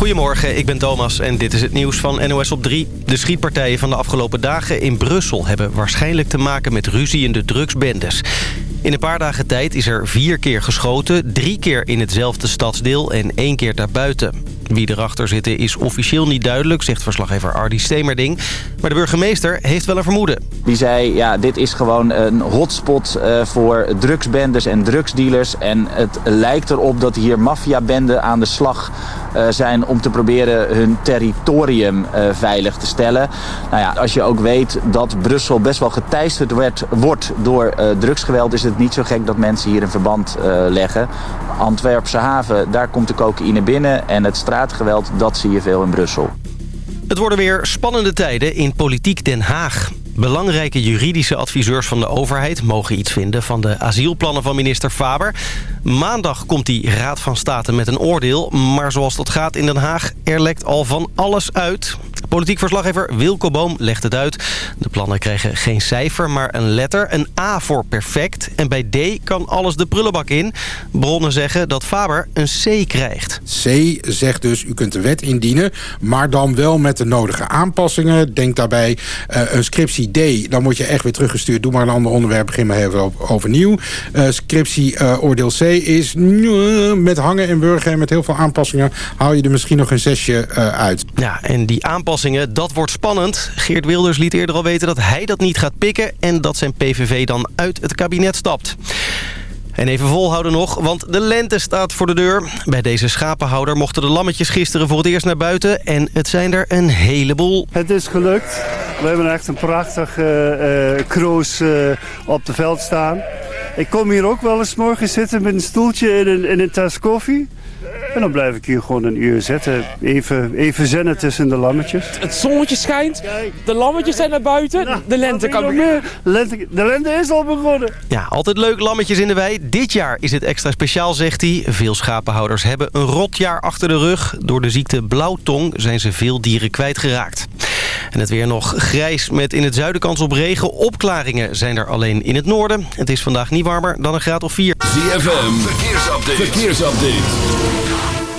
Goedemorgen, ik ben Thomas en dit is het nieuws van NOS op 3. De schietpartijen van de afgelopen dagen in Brussel... hebben waarschijnlijk te maken met ruzie in de drugsbendes. In een paar dagen tijd is er vier keer geschoten. Drie keer in hetzelfde stadsdeel en één keer daarbuiten. Wie erachter zitten is officieel niet duidelijk, zegt verslaggever Ardi Stemerding. Maar de burgemeester heeft wel een vermoeden. Die zei, ja, dit is gewoon een hotspot uh, voor drugsbendes en drugsdealers. En het lijkt erop dat hier maffiabenden aan de slag uh, zijn om te proberen hun territorium uh, veilig te stellen. Nou ja, als je ook weet dat Brussel best wel geteisterd werd, wordt door drugsgeweld... is het niet zo gek dat mensen hier een verband leggen. Antwerpse haven, daar komt de cocaïne binnen en het straatgeweld, dat zie je veel in Brussel. Het worden weer spannende tijden in politiek Den Haag. Belangrijke juridische adviseurs van de overheid mogen iets vinden van de asielplannen van minister Faber. Maandag komt die Raad van State met een oordeel. Maar zoals dat gaat in Den Haag, er lekt al van alles uit. Politiek verslaggever Wilco Boom legt het uit. De plannen krijgen geen cijfer, maar een letter. Een A voor perfect. En bij D kan alles de prullenbak in. Bronnen zeggen dat Faber een C krijgt. C zegt dus, u kunt de wet indienen, maar dan wel met de nodige aanpassingen. Denk daarbij uh, een scriptie Dan word je echt weer teruggestuurd. Doe maar een ander onderwerp, begin maar even overnieuw. Uh, scriptie uh, oordeel C is met hangen en burger en met heel veel aanpassingen... hou je er misschien nog een zesje uit. Ja, en die aanpassingen dat wordt spannend. Geert Wilders liet eerder al weten dat hij dat niet gaat pikken... en dat zijn PVV dan uit het kabinet stapt. En even volhouden nog, want de lente staat voor de deur. Bij deze schapenhouder mochten de lammetjes gisteren voor het eerst naar buiten... en het zijn er een heleboel. Het is gelukt. We hebben echt een prachtige uh, kroos uh, op het veld staan. Ik kom hier ook wel eens morgen zitten met een stoeltje in in een tas koffie... En dan blijf ik hier gewoon een uur zitten. Even, even zennen tussen de lammetjes. Het zonnetje schijnt. De lammetjes zijn naar buiten. Nou, de lente kan meer. Lente, de lente is al begonnen. Ja, altijd leuk lammetjes in de wei. Dit jaar is het extra speciaal, zegt hij. Veel schapenhouders hebben een rotjaar achter de rug. Door de ziekte blauwtong zijn ze veel dieren kwijtgeraakt. En het weer nog grijs met in het zuiden kans op regen. Opklaringen zijn er alleen in het noorden. Het is vandaag niet warmer dan een graad of 4. ZFM, verkeersupdate. verkeersupdate.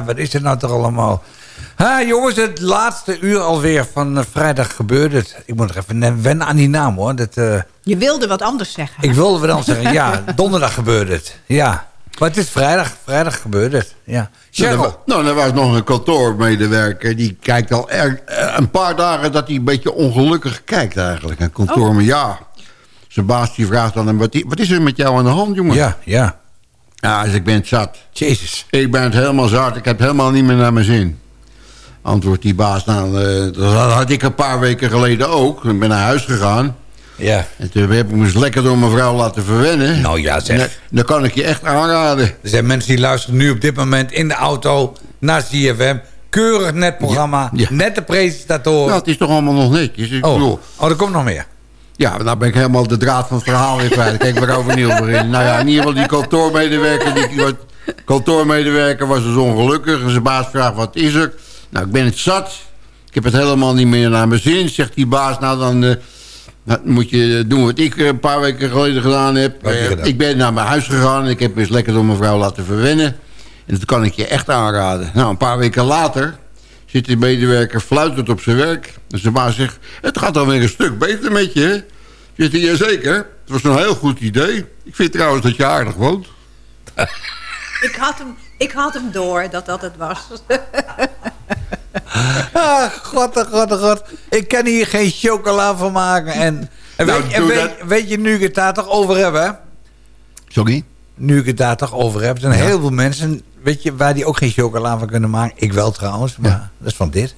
Ja, wat is er nou toch allemaal? Ha, jongens, het laatste uur alweer van uh, vrijdag gebeurde het. Ik moet nog even wennen aan die naam, hoor. Dat, uh, Je wilde wat anders zeggen. Ik wilde wat anders zeggen, ja. Donderdag gebeurde het, ja. Maar het is vrijdag. Vrijdag gebeurde het, ja. Nou, nou, er was nog een kantoormedewerker. Die kijkt al er, een paar dagen dat hij een beetje ongelukkig kijkt eigenlijk. Een kantoor, oh. ja. Zijn baas die vraagt dan, wat, wat is er met jou aan de hand, jongen? Ja, ja. Ja, dus ik ben het zat. Jezus. Ik ben het helemaal zat. Ik heb helemaal niet meer naar mijn zin. Antwoordt die baas, nou, uh, dat had ik een paar weken geleden ook. Ik ben naar huis gegaan. Ja. En toen heb ik me eens lekker door mijn vrouw laten verwennen. Nou ja, zeg. Dan kan ik je echt aanraden. Er zijn mensen die luisteren nu op dit moment in de auto naar CFM. Keurig net programma. Ja, Net de presentator. Nou, het is toch allemaal nog netjes. Ik oh. Bedoel, oh, er komt nog meer. Ja, nou ben ik helemaal de draad van het verhaal weer kwijt. Kijk, we overnieuw beginnen. Nou ja, in ieder geval die kantoormedewerker... Die, kantoormedewerker was dus ongelukkig. En zijn baas vraagt, wat is er? Nou, ik ben het zat. Ik heb het helemaal niet meer naar mijn zin. Zegt die baas, nou dan... Uh, moet je doen wat ik een paar weken geleden gedaan heb. Uh, ik ben naar mijn huis gegaan. Ik heb eens lekker door mijn vrouw laten verwennen. En dat kan ik je echt aanraden. Nou, een paar weken later zit die medewerker fluitend op zijn werk. En zijn baas zegt, het gaat alweer een stuk beter met je, hè? Zit hij, jazeker. Het was een heel goed idee. Ik vind trouwens dat je aardig woont. Ik had hem, ik had hem door dat dat het was. ah, god, oh god, oh god. Ik kan hier geen chocola van maken. En, en, nou, weet, en weet, weet, je, nu ik het daar toch over heb, hè? Sorry? Nu ik het daar toch over heb. Er zijn heel veel mensen, weet je, waar die ook geen chocola van kunnen maken. Ik wel trouwens, maar ja. dat is van dit.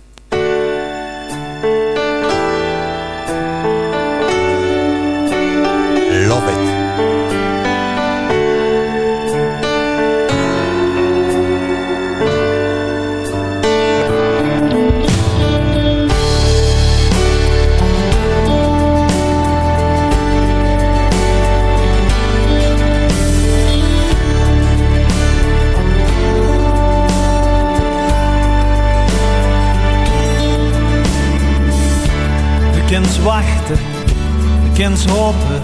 Wachten, de kind hopen,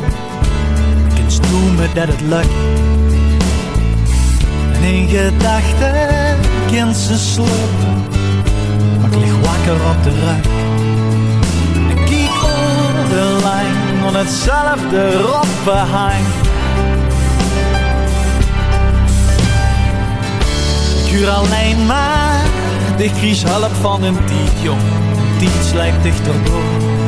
de kind noemen dat het lukt. En in gedachten kind ze slopen, maar ik lig wakker op de rug. En kijk over de lijn, on hetzelfde roppenhang. Ik huur alleen maar, de kies hulp van een tiet, jong. Slijkt dichterbij.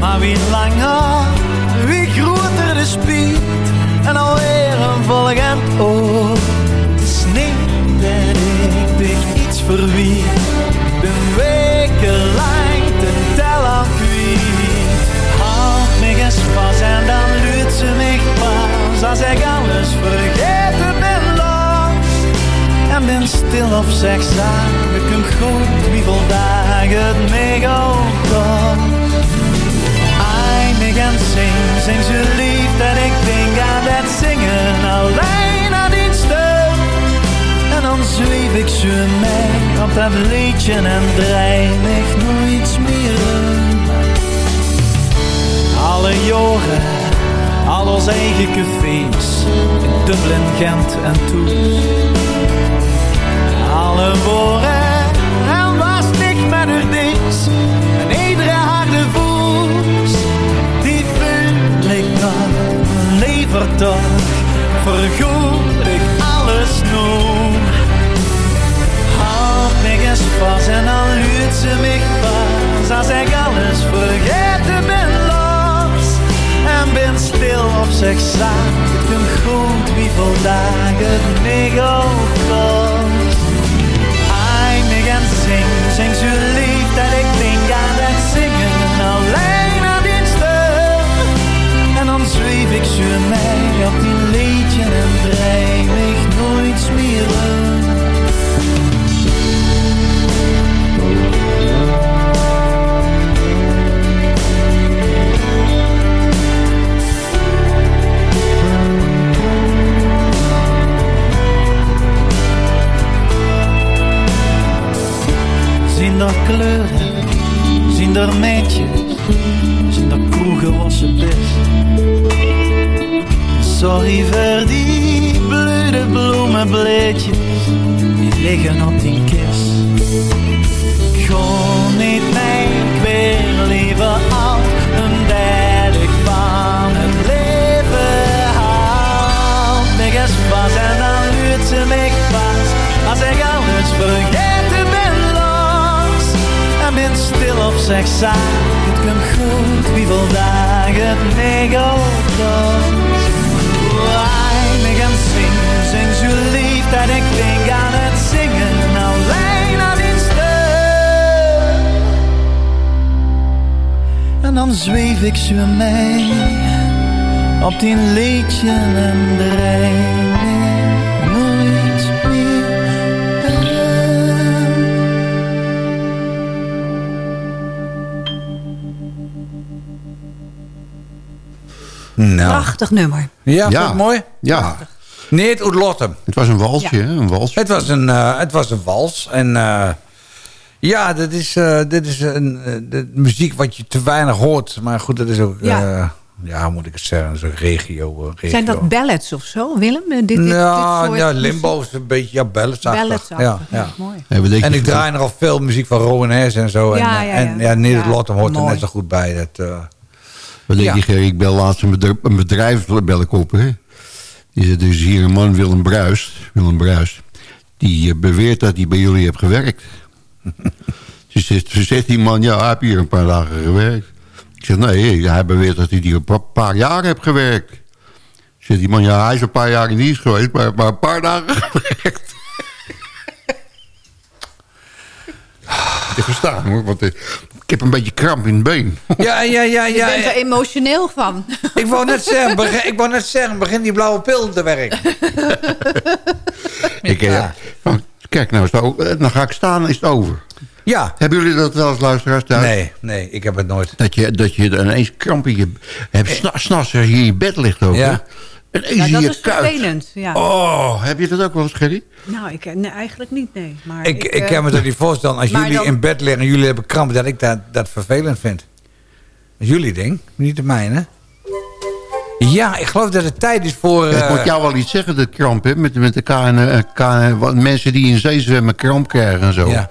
Maar wie langer, wie groter de spiet en alweer een volgend oor. Het is niet dat ik dich iets verwiet, de weken lang te tellen kwijt. Houd me eens vast en dan luurt ze mij pas als ik alles vergeten ben los. En ben stil of zeg zaken, ik goed wie dagen het mega zing ze lief dat ik denk aan dat zingen alleen aan die stem. En dan zweef ik zo mee op dat liedje en draai ik nooit meer. Alle jaren, al onze eigen cafés, in Dublin, Gent en Toes. Alle woorden toch vergoed ik alles nog. Houd me eens vast en dan huurt ze mij pas. Als ik alles vergeten ben los. En ben stil of zeg zaak, ik ben goed wie vandaag het mij ook kost. Hij me en zing, zing zo mee op die liedje en de rij. Nooit meer Nou. Prachtig nummer. Ja, Ja. vond je het mooi? Ja, Nee, het Oetlottem. het was een walsje, Ja. hè? Een wals. Het was een, eh, het was een wals. En eh, ja, dit is, eh, dit is een, eh, de muziek wat je te weinig hoort. Maar goed, dat is ook... Ja. Ja, ja hoe moet ik het zeggen? Ook regio. eh, regio. Zijn dat ballads of zo, Willem? Eh, Dit, dit, ja, ja, muziek? limbo is een beetje ja. Balladsachtig, Ja, ja, ja. mooi. Hey, En ik draai nogal veel muziek van Rowan Hess en zo. en, Ja, eh, ja, en ja. Lottem hoort er net zo goed bij. Dat, eh, Wat denk Ja. je, Gerry? Ik bel laatst een bedrijf, een bedrijf bel ik op, hè? Die zit dus hier een man, Willem Bruist. Willem Bruist. Die eh, beweert dat hij bij jullie heeft gewerkt. Ze, zegt, ze zegt die man, ja, hij heeft hier een paar dagen gewerkt. Ik zeg, nee, hij beweert dat hij hier een pa- paar jaar heeft gewerkt. Zegt die man, ja, hij is een paar jaar in dienst geweest, maar, maar een paar dagen gewerkt. Te verstaan hoor, want eh, ik heb een beetje kramp in het been. ja, ja, ja, Je ja. bent er ja. emotioneel van. Ik wou net zeggen, begin, ik wou net zeggen, begin die blauwe pil te werken. Ik, eh, van, kijk nou, is het o- eh, dan ga ik staan, is het over. Ja. Hebben jullie dat wel eens, luisteraars, thuis? Nee, nee, ik heb het nooit. Dat je, dat je ineens kramp in je... hebt sna- s'nachts als je in je bed ligt ook, Ja. Ineens Ja, dat is kuit. vervelend. Ja. Oh, heb je dat ook wel eens, Gerry? Nou, ik, nee, eigenlijk niet, nee. Maar Ik, ik, eh, kan me dat niet voorstellen. Als jullie dan- in bed liggen en jullie hebben kramp, dat ik dat, dat vervelend vind. Dat is jullie ding, niet de mijne. Ja, ik geloof dat het tijd is voor... Het eh, moet jou wel iets zeggen, dat kramp, hè? Met, met de KN, eh, KN, wat mensen die in zee zwemmen kramp krijgen en zo. Ja.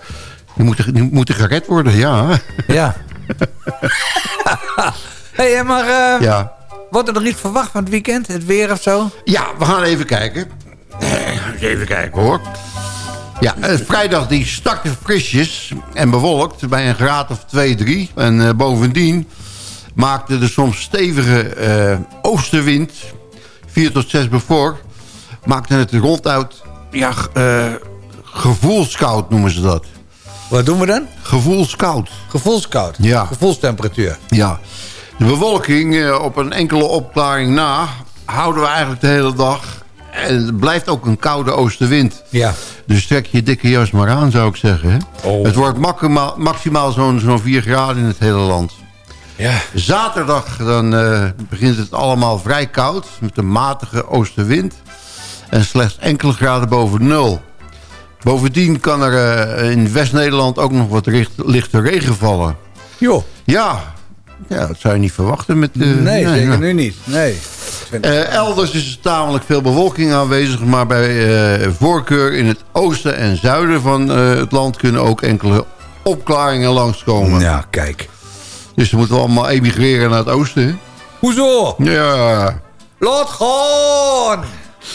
Die, moeten, die moeten gered worden, ja. Ja. hey, maar eh, ja. wordt er nog iets verwacht van het weekend? Het weer of zo? Ja, we gaan even kijken. Even kijken hoor. Ja, vrijdag die startte frisjes en bewolkt bij een graad of 2, 3. En bovendien maakte de soms stevige eh, oostenwind, 4 tot 6 bevoor, maakte het ronduit, ja, eh gevoelskoud noemen ze dat. Wat doen we dan? Gevoelskoud. Gevoelskoud. Ja. Gevoelstemperatuur. Ja. De bewolking eh, op een enkele opklaring na houden we eigenlijk de hele dag. En het blijft ook een koude oostenwind. Ja. Dus trek je dikke jas maar aan, zou ik zeggen. Hè? Oh. Het wordt maximaal, maximaal zo'n zo'n 4 graden in het hele land. Ja. Zaterdag dan, eh, begint het allemaal vrij koud. Met een matige oostenwind. En slechts enkele graden boven nul. Bovendien kan er eh, in West-Nederland ook nog wat richt, lichte regen vallen. Joh. Ja, ja, dat zou je niet verwachten. Met, eh, nee, zeker ja. nu niet. Nee. Eh, elders is er tamelijk veel bewolking aanwezig... maar bij eh, voorkeur in het oosten en zuiden van eh, het land... kunnen ook enkele opklaringen langskomen. Ja, kijk. Dus we moeten allemaal emigreren naar het oosten. hè? Hoezo? Ja. Laat gaan!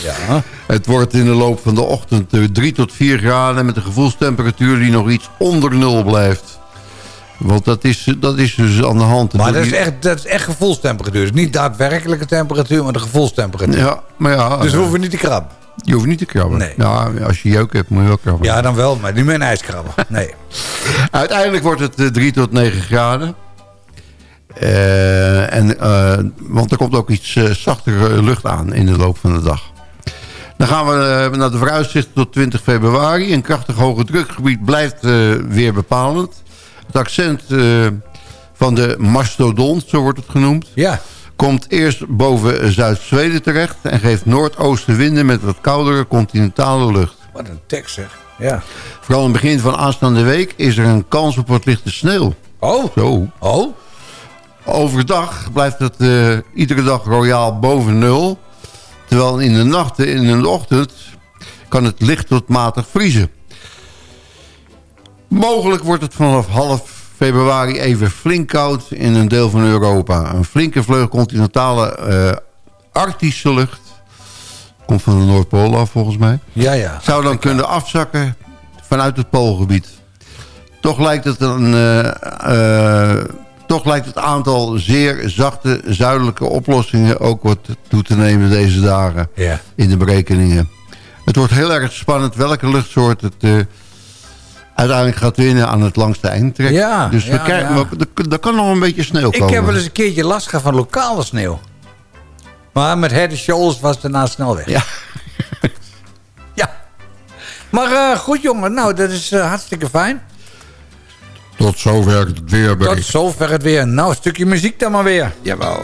Ja. Het wordt in de loop van de ochtend 3 tot 4 graden... met een gevoelstemperatuur die nog iets onder nul blijft. Want dat is, dat is dus aan de hand. Maar dat is, echt, dat is echt gevoelstemperatuur. Dus niet daadwerkelijke temperatuur, maar de gevoelstemperatuur. Ja, maar ja... Dus we eh, hoeven niet te krabben. Je hoeft niet te krabben. Nee. Ja, als je jeuk hebt, moet je wel krabben. Ja, dan wel, maar niet met een ijskrabben. Nee. Uiteindelijk wordt het eh, 3 tot 9 graden. Eh, en, eh, want er komt ook iets eh, zachtere lucht aan in de loop van de dag. Dan gaan we naar de vooruitzichten tot 20 februari. Een krachtig hoge drukgebied blijft weer bepalend. Het accent van de mastodont, zo wordt het genoemd... Ja. komt eerst boven Zuid-Zweden terecht... en geeft noordoostenwinden met wat koudere continentale lucht. Wat een tekst zeg. Ja. Vooral in het begin van aanstaande week is er een kans op wat lichte sneeuw. Oh. Zo. Oh. Overdag blijft het eh, iedere dag royaal boven nul. Terwijl in de nacht en in de ochtend kan het licht tot matig vriezen. Mogelijk wordt het vanaf half februari even flink koud in een deel van Europa. Een flinke vleug continentale eh, Arctische lucht... komt van de Noordpool af volgens mij... Ja, ja. zou dan kunnen afzakken vanuit het Poolgebied. Toch lijkt het een... eh, toch lijkt het aantal zeer zachte zuidelijke oplossingen ook wat toe te nemen deze dagen Ja. in de berekeningen. Het wordt heel erg spannend welke luchtsoort het eh, uiteindelijk gaat winnen aan het langste eindtrek. Ja, dus we kijken, er- kan nog een beetje sneeuw Ik komen. heb wel eens een keertje last gehad van lokale sneeuw. Maar met head shoulders was het daarna snel weg. Ja. ja. Maar eh, goed jongen, nou dat is eh, hartstikke fijn. Tot zover het weerbericht. Tot zover het weer. Nou, een stukje muziek dan maar weer. Jawel.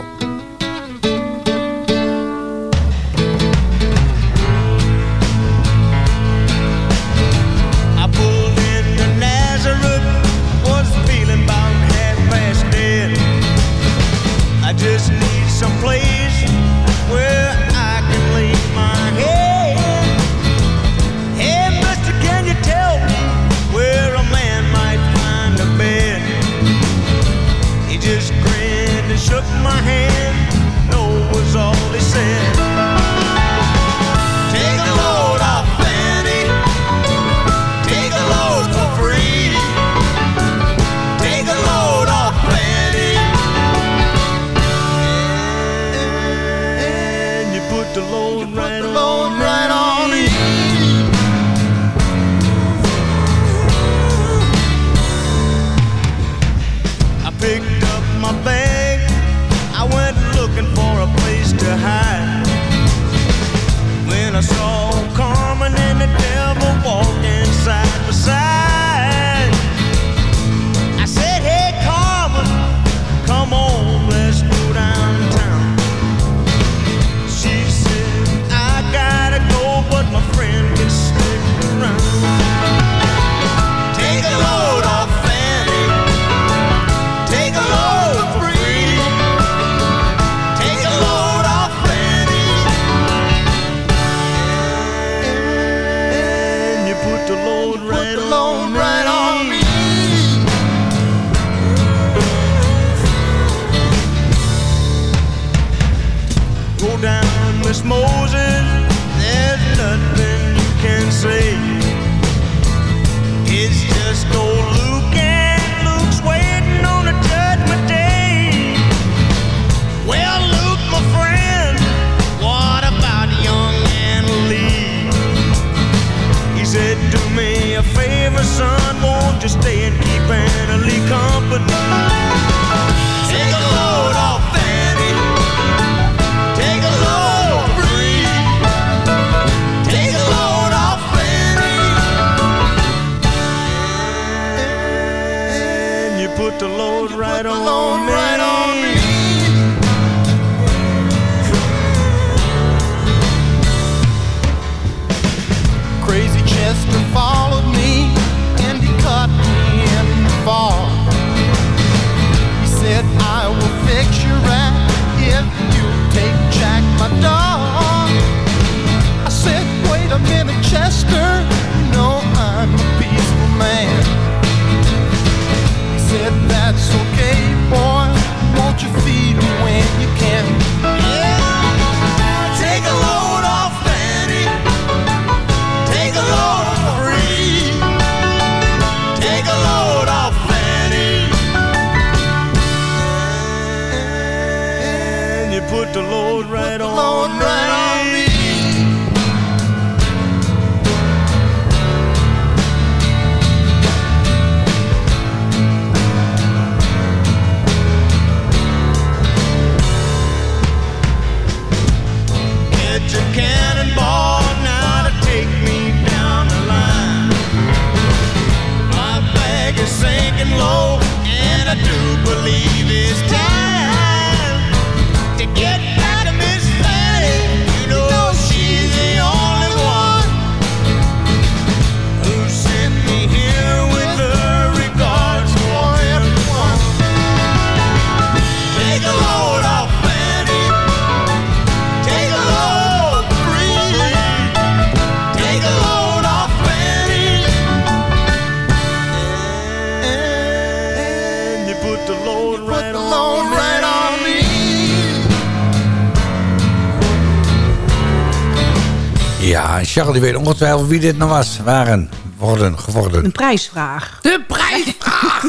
Charles die weet ongetwijfeld wie dit nou was. Waren, worden, geworden. Een prijsvraag. De prijsvraag!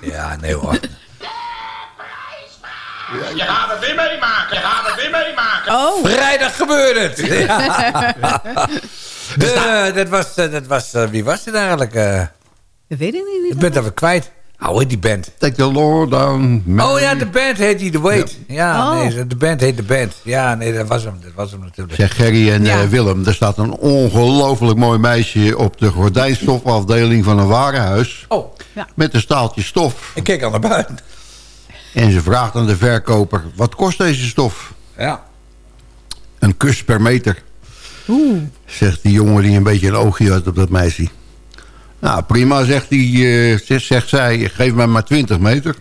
ja, nee hoor. Je gaat het weer meemaken, je gaat het weer meemaken. Oh. Vrijdag gebeurde het. Ja. De, dat was, eh, dat was eh, wie was het eigenlijk? eh? Dat weet ik niet. ik ben het even kwijt. Hoe heet die band? Take the Lord down. Oh ja, de band heet die The Wait. Ja, Oh. nee, de band heet de band. Ja, nee, dat was hem, dat was hem natuurlijk. Zeg Gerry en Ja. eh, Willem, er staat een ongelooflijk mooi meisje op de gordijnstofafdeling van een warenhuis. Oh, Ja. Met een staaltje stof. ik keek al naar buiten. En ze vraagt aan de verkoper, wat kost deze stof? Ja. Een kus per meter. Oeh. Zegt die jongen die een beetje een oogje had op dat meisje. Nou, prima, zegt, die, eh, zegt, zegt zij. Geef mij maar 20 meter.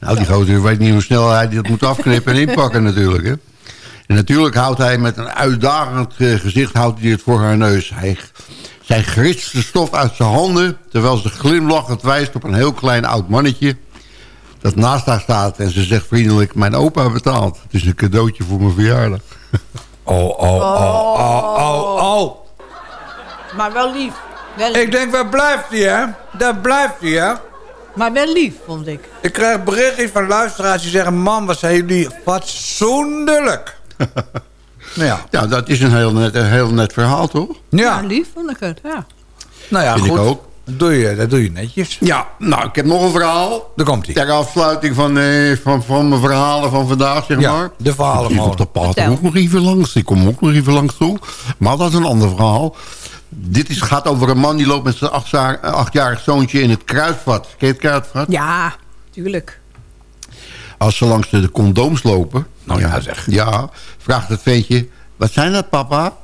Nou, die gozer weet niet hoe snel hij dat moet afknippen en inpakken natuurlijk. Hè. En natuurlijk houdt hij met een uitdagend eh, gezicht houdt hij het voor haar neus. Hij, zij gritst de stof uit zijn handen... terwijl ze glimlachend wijst op een heel klein oud mannetje... dat naast haar staat. En ze zegt vriendelijk, mijn opa betaalt. Het is een cadeautje voor mijn verjaardag. Oh, oh, oh, oh, oh, oh. Maar wel lief. Wel Ik denk, waar blijft hij, hè? Daar blijft hij, hè? Maar wel lief, vond ik. Ik krijg berichtjes van luisteraars die zeggen... Man, wat zijn jullie fatsoenlijk. nou ja. Ja, dat is een heel net, een heel net verhaal, toch? Ja, Ja, lief vond ik het, ja. nou ja, Vind goed. ik ook. Dat doe je, dat doe je netjes. Ja, nou, ik heb nog een verhaal. Daar komt hij. Ter afsluiting van, eh, van, van mijn verhalen van vandaag, zeg Ja, maar. de verhalen Ik op de paard ook nog even langs. Ik kom ook nog even langs toe. Maar dat is een ander verhaal. Dit is, gaat over een man die loopt met zijn achtjaar- achtjarig zoontje in het kruidvat. Ken je het kruidvat? Ja, tuurlijk. Als ze langs de condooms lopen... Nou ja, zeg. Ja, vraagt het ventje... Wat zijn dat, papa?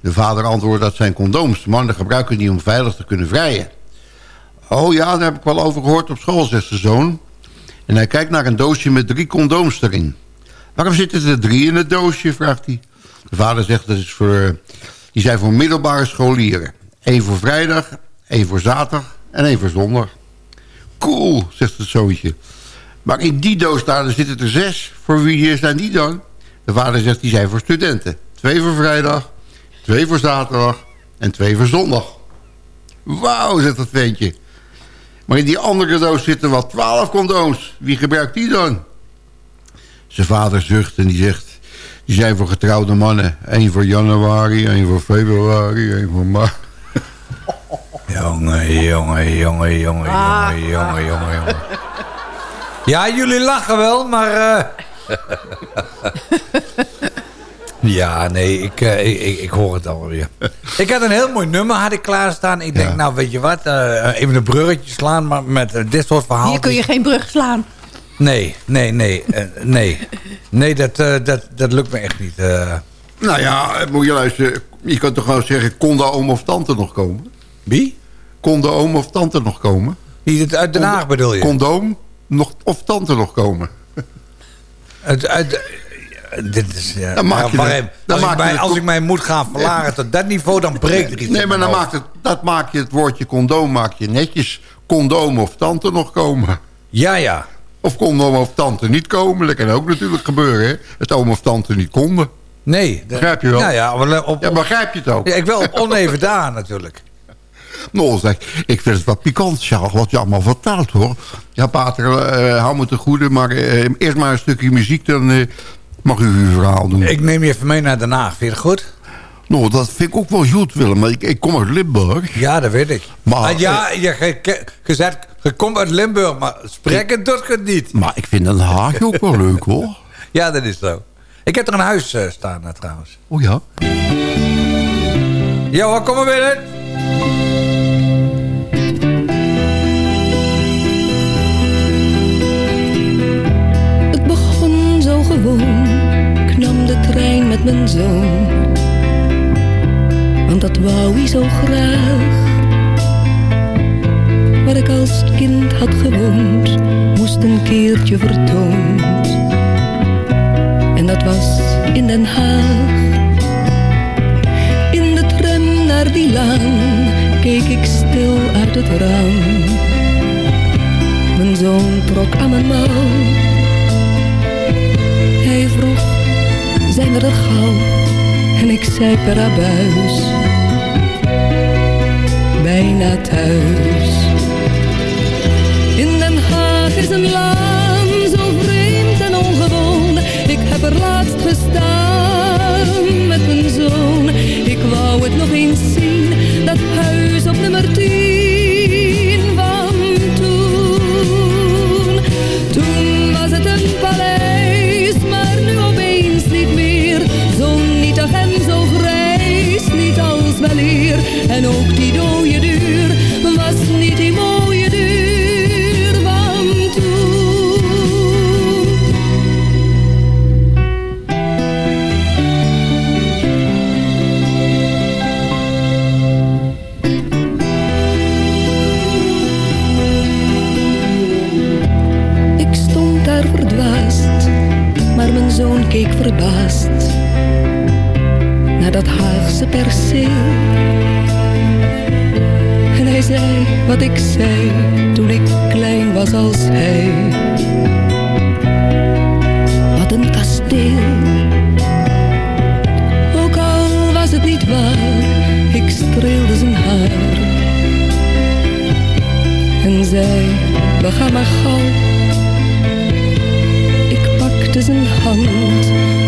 De vader antwoordt dat zijn condooms. Mannen gebruiken die om veilig te kunnen vrijen. Oh ja, daar heb ik wel over gehoord op school, zegt de zoon. En hij kijkt naar een doosje met drie condooms erin. Waarom zitten er drie in het doosje, vraagt hij. De vader zegt dat is voor, die zijn voor middelbare scholieren. Eén voor vrijdag, één voor zaterdag en één voor zondag. Cool, zegt het zoontje. Maar in die doos daar zitten er zes. Voor wie zijn die dan? De vader zegt, die zijn voor studenten. Twee voor vrijdag, twee voor zaterdag en twee voor zondag. Wauw, zegt het ventje. Maar in die andere doos zitten wel twaalf condooms. Wie gebruikt die dan? Zijn vader zucht en die zegt... die zijn voor getrouwde mannen. Eén voor januari, één voor februari, één voor maart. Jongen, jongen, jongen, jongen, Ah. jongen, jongen, jongen, jongen. Ja, jullie lachen wel, maar... eh, ja, nee, ik, eh, ik, ik, ik hoor het alweer. ik had een heel mooi nummer had ik klaarstaan. Ik denk, Ja. nou, weet je wat, eh, even een bruggetje slaan, maar met dit soort verhalen... Hier kun je geen brug slaan. Nee, nee, nee, eh, nee. Nee, dat, eh, dat, dat lukt me echt niet. eh. Nou ja, moet je luisteren. Je kan toch gewoon zeggen, kon de oom of tante nog komen? Wie? Kon de oom of tante nog komen? Die het uit Den Haag bedoel je? Condoom nog, of tante nog komen? Uit, uit, dit is, ja, Dan maak je maar het- even, dan als, ik maak je mij, het als ik mij moet gaan verlagen tot dat niveau, dan breekt er iets Nee, maar dan maakt het, dat maak je het woordje condoom maak je netjes. Condoom of tante nog komen. Ja, ja. Of condoom of tante niet komen. Dat kan ook natuurlijk gebeuren, hè. Het oom of tante niet konden. Nee. de- Begrijp je wel? Ja, ja. maar Op, Ja, begrijp je het ook? ja, ik wel op oneven daar natuurlijk. Nou, zeg, ik vind het wat pikant, Charles, wat je allemaal vertelt, hoor. Ja, pater, eh hou me te goede, maar eh, eerst maar een stukje muziek, dan eh, mag u uw verhaal doen. Ik neem je even mee naar Den Haag. Vind je het goed? Nou, dat vind ik ook wel goed, Willem, maar ik, ik kom uit Limburg. Ja, dat weet ik. Maar, Ah, ja, je, je, je, je zegt, je komt uit Limburg, maar spreken doet je niet. Maar ik vind Den Haag ook wel leuk, hoor. Ja, dat is zo. Ik heb er een huis eh, staan, eh, trouwens. Oh ja? Ja hoor, kom maar binnen. Het begon zo gewoon, ik nam de trein met mijn zoon. Want dat wou hij zo graag. Waar ik als kind had gewoond, moest een keertje vertoond. En dat was in Den Haag. In de tram naar die laan, keek ik stil uit het raam. Mijn zoon trok aan mijn mouw. Hij vroeg, zijn we er gauw? En ik zei per abuis, bijna thuis. Is een laan zo vreemd en ongewoon. Ik heb er laatst gestaan met mijn zoon. Ik wou het nog eens zien, dat huis op nummer 10 van toen. Toen was het een paleis, maar nu opeens niet meer. Zo nietig en zo grijs, niet als weleer. En ook die dode deur was niet die verbaasd naar dat Haagse perceel. En hij zei wat ik zei toen ik klein was als hij. Wat een kasteel. Ook al was het niet waar, ik streelde zijn haar. En zei, we gaan maar gauw ik pakte zijn hand,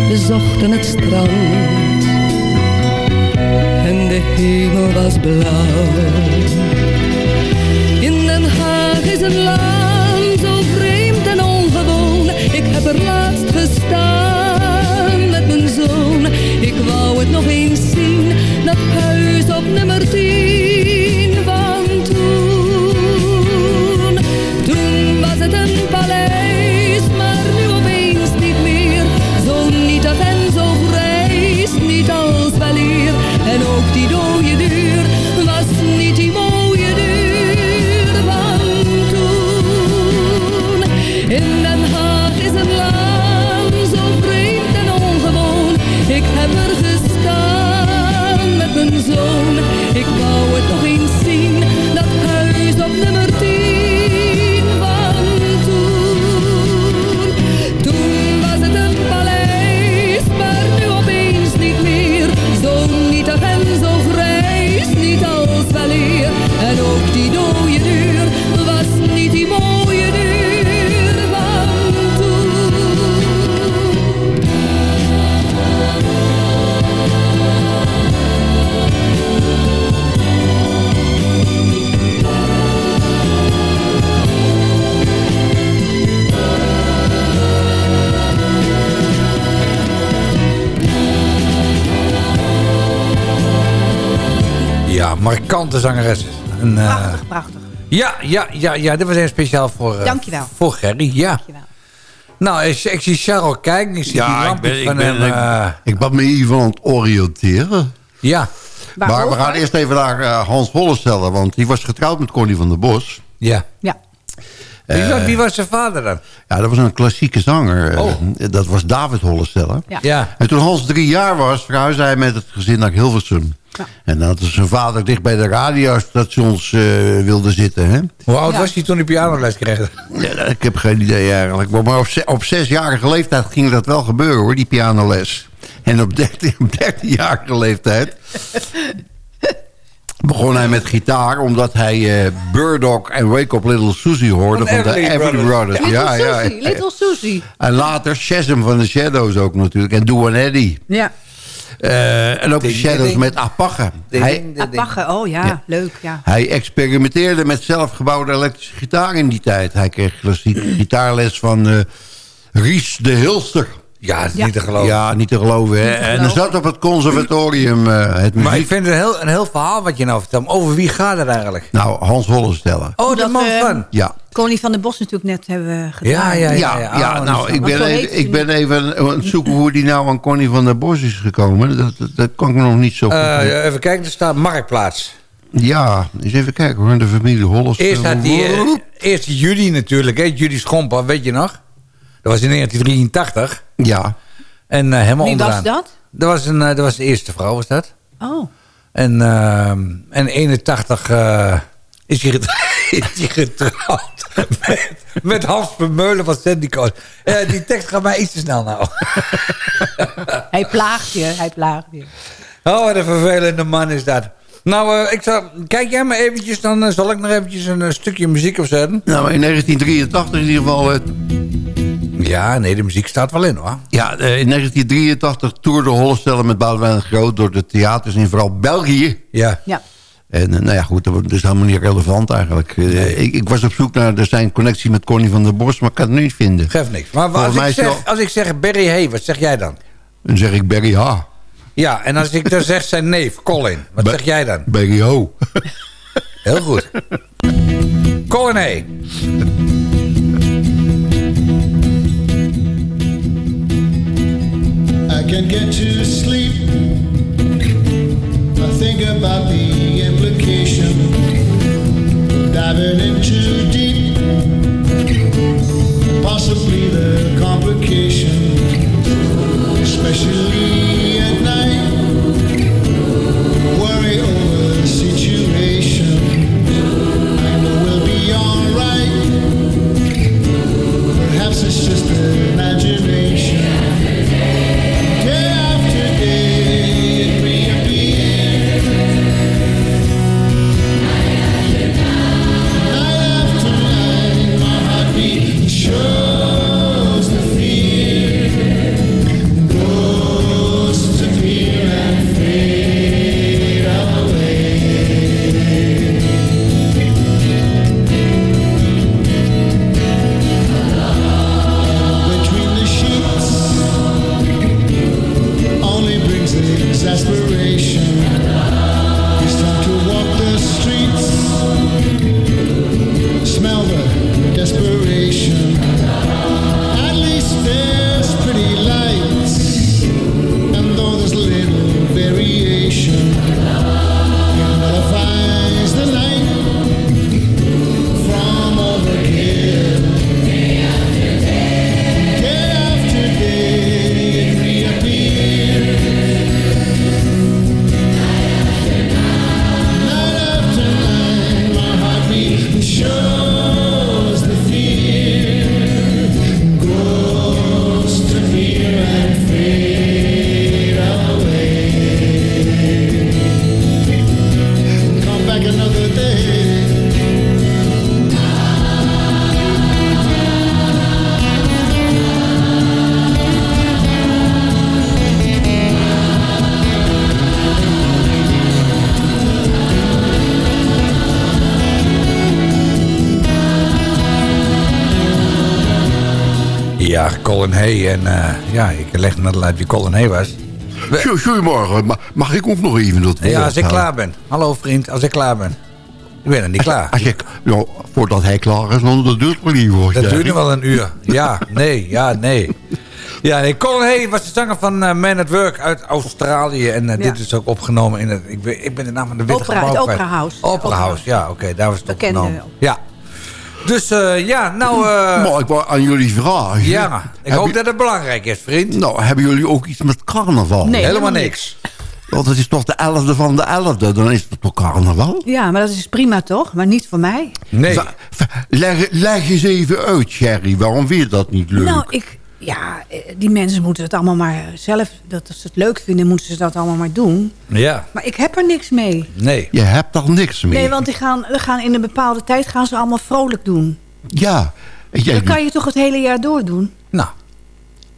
we zochten het strand. En de hemel was blauw. In Den Haag is een land zo vreemd en ongewoon. Ik heb er laatst gestaan met mijn zoon. Ik wou het nog eens zien, dat huis op nummer 10 markante zangeres. En, eh, Prachtig, prachtig. Ja, ja, ja, ja, dit was een speciaal voor, eh, Dankjewel. voor Gerry. Ja. Nou, ik, ik zie Charles kijken. Ik zie die Ja, ik lampjes ben, ik van ben, hem. eh, ik, ik ben me hiervan aan het oriënteren. ja. Maar we gaan eerst even naar eh, Hans Holle stellen, want die was getrouwd met Connie van der Bos. Ja. Ja. Wie, Eh, was, wie was zijn vader dan? Ja, dat was een klassieke zanger. Eh, Dat was David Hollesteller. Ja. Ja. En toen Hans drie jaar was, verhuisde hij met het gezin naar Hilversum. En dat is zijn vader dicht bij de radiostations eh wilde zitten. Hè? Hoe oud Ja. was hij toen hij pianoles kreeg? Ja, ik heb geen idee eigenlijk. Maar op, op zesjarige leeftijd ging dat wel gebeuren hoor, die pianoles. En op 13 op 13-jarige leeftijd begon hij met gitaar... omdat hij eh Burdock en Wake Up Little Susie hoorde Van van, de Everly Everly Brothers. Little Ja, ja. Susie, Little Susie. En later Shazam van de Shadows ook natuurlijk. En and Eddie. Ja. Eh, en ook de Ding, Shadows ding. met Apagge. Hij, Apagge, oh ja, Ja. leuk, ja. hij experimenteerde met zelfgebouwde elektrische gitaar in die tijd. Hij kreeg klassiek gitaarles van eh, Ries de Hilster. Ja, dat is Ja. niet te geloven. Ja, niet te geloven. Hè? Niet te En geloven. zat op het conservatorium eh, het Maar ik vind het een heel, een heel verhaal wat je nou vertelt. Maar Over wie gaat het eigenlijk? Nou, Hans Hollesteller. Oh, de Dat, man eh, van. Ja, Connie van der Bos natuurlijk net hebben gedaan. Ja, ja, ja, ja. ja, Oh, nou, ik Want ben, even, ik ben even aan het zoeken hoe die nou aan Connie van der Bos is gekomen. Dat, dat, dat kan ik nog niet zo goed. Eh, even kijken, er staat Marktplaats. ja, eens even kijken hoor. De familie Hollesteller. Eerst had die, eerst Judy natuurlijk, hè? Judy Schomper, weet je nog? Dat was in 1983. Ja. En eh, helemaal Wie was onderaan. dat? Dat was, een, eh, dat was de eerste vrouw, was dat? Oh. En, ehm en 81 eh, is, hij getrouwd, is hij getrouwd met, met Hans Vermeulen van Sandicoot. Eh die tekst gaat mij iets te snel nou. Hij plaagt je, hij plaagt je. Oh, wat een vervelende man is dat. Nou, ik zal, kijk jij maar eventjes, dan zal ik nog eventjes een stukje muziek opzetten. Nou, in 1983 in ieder geval... Ja, nee, de muziek staat wel in hoor. ja, eh, in 1983 toerde Hollestellen met Boudewijn de Groot... door de theaters in vooral België. Ja. Ja. En eh, nou ja, goed, dat is helemaal niet relevant eigenlijk. Eh, ik, ik was op zoek naar de zijn connectie met Connie van der Bos... maar ik kan het niet vinden. Geeft niks. Maar als mij ik, zeg, als ik zeg Barry Hay, wat zeg jij dan? Dan zeg ik Barry H. Ja, en als ik dan zeg zijn neef, Colin, wat Ba- zeg jij dan? Barry Ho. Heel goed. Colin Hay. Can get to sleep. I think about the implication. Diving in too deep. Possibly the complication. Especially Colin Hay. En eh, ja, ik leg net uit wie Colin Hay was. Goedemorgen, Ma- mag ik ook nog even dat Ja, woord als ik klaar ben. Hallo vriend, als ik klaar ben. Ik ben er niet klaar. Als je, nou, voordat hij klaar is, dan dat duurt wel niet hoor. Dat Ja. duurt wel een uur. Ja, nee, ja, nee. Ja, nee, Colin Hay was de zanger van eh, Man at Work uit Australië. En eh, Ja. dit is ook opgenomen in het... Ik ben, ik ben de naam van de witte Opera, het. Opera House. Opera House, ja, oké, daar was het Bekende- opgenomen. Ja. Dus eh, ja, nou... eh, Maar ik wou aan jullie vragen. ja, ik hoop je- dat het belangrijk is, vriend. Nou, hebben jullie ook iets met carnaval? Nee, Helemaal niks. Want het is toch de 11e van de 11e, dan is het toch carnaval? Ja, maar dat is prima toch? Maar niet voor mij. Nee. Leg, leg eens even uit, Sherry. Waarom vind je dat niet leuk? Nou, ik, ja, eh, die mensen moeten het allemaal maar zelf... Dat als ze het leuk vinden, moeten ze dat allemaal maar doen. Ja, Maar ik heb er niks mee. nee. Je hebt daar niks mee. Nee, want die gaan, die gaan in een bepaalde tijd gaan ze allemaal vrolijk doen. Ja, en jij Dat kan je toch het hele jaar door doen? Nou,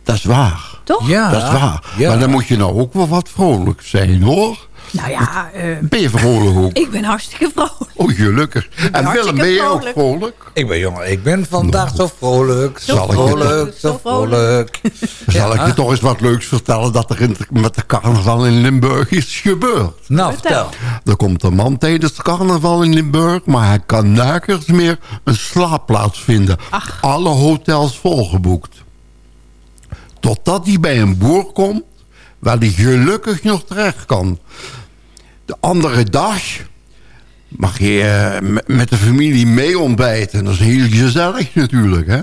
dat is waar. Toch? ja. Dat is waar. Ja. Maar dan moet je nou ook wel wat vrolijk zijn, hoor. Nou ja, eh, Ben je vrolijk ook? ik ben hartstikke vrolijk. Oh, gelukkig. En Willem, ben je ook vrolijk. Ik ben jongen, ik ben vandaag zo vrolijk, zo, vrolijk, zo vrolijk. Zal ik je toch eens wat leuks vertellen... dat er in, met de carnaval in Limburg is gebeurd? Nou, Vertel. vertel. Er komt een man tijdens het carnaval in Limburg... maar hij kan nergens meer een slaapplaats vinden. Alle hotels volgeboekt. Totdat hij bij een boer komt... waar hij gelukkig nog terecht kan. De andere dag mag je eh, met- de familie mee ontbijten. Dat is heel gezellig natuurlijk. Hè?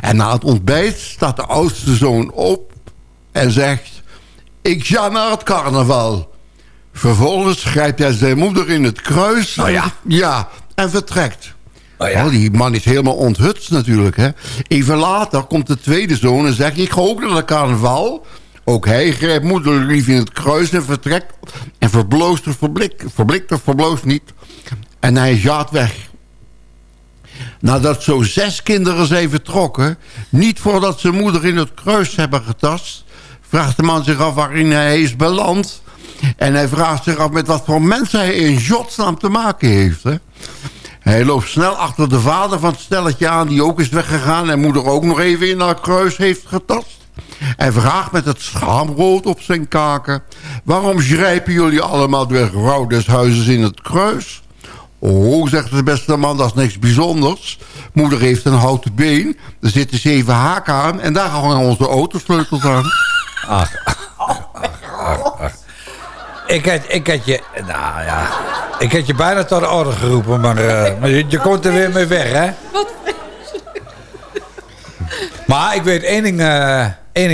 En na het ontbijt staat de oudste zoon op en zegt... Ik ga naar het carnaval. Vervolgens grijpt hij zijn moeder in het kruis. Nou ja. ja, en vertrekt. Ja. Oh, die man is helemaal onthutst natuurlijk. Hè? Even later komt de tweede zoon en zegt... ik ga ook naar het carnaval. Ook hij grijpt moederlief in het kruis en vertrekt... en verbloost of verblikt, verblikt of verbloost niet. En hij jaat weg. Nadat zo zes kinderen zijn vertrokken... niet voordat ze moeder in het kruis hebben getast... vraagt de man zich af waarin hij is beland... En hij vraagt zich af met wat voor mensen hij in godsnaam te maken heeft. Hè? Hij loopt snel achter de vader van het stelletje aan... die ook is weggegaan en moeder ook nog even in haar kruis heeft getast. Hij vraagt met het schaamrood op zijn kaken... waarom grijpen jullie allemaal door vrouw des huizes in het kruis? Oh, zegt de beste man, dat is niks bijzonders. Moeder heeft een houten been, er zitten zeven haken aan... en daar hangen onze autosleutels aan. Ach, Ik had, ik had je, nou ja, ik had je bijna tot de orde geroepen, maar, eh, maar je, je komt er weer mee weg, hè? Maar ik weet één ding, eh,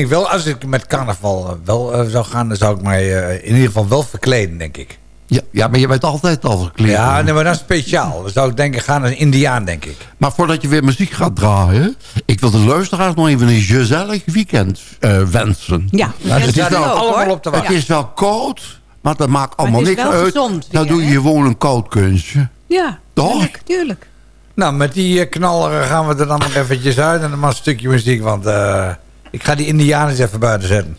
wel. Als ik met carnaval eh, wel eh, zou gaan, dan zou ik mij eh, in ieder geval wel verkleden, denk ik. Ja, ja, maar je bent altijd al verkleed. Ja, nee, maar dat is speciaal. Dan zou ik denken, gaan als een indiaan, denk ik. Maar voordat je weer muziek gaat draaien... ik wil de luisteraars nog even een gezellig weekend eh, wensen. Ja, dat er is ook, allemaal op te Het is wel koud, maar dat maakt allemaal niks wel uit. gezond Dan doe je gewoon een koud kunstje. Ja, Toch? tuurlijk, tuurlijk. Nou, met die knalleren gaan we er dan nog eventjes uit. En dan maar een stukje muziek, want eh, ik ga die indianen eens even buiten zetten.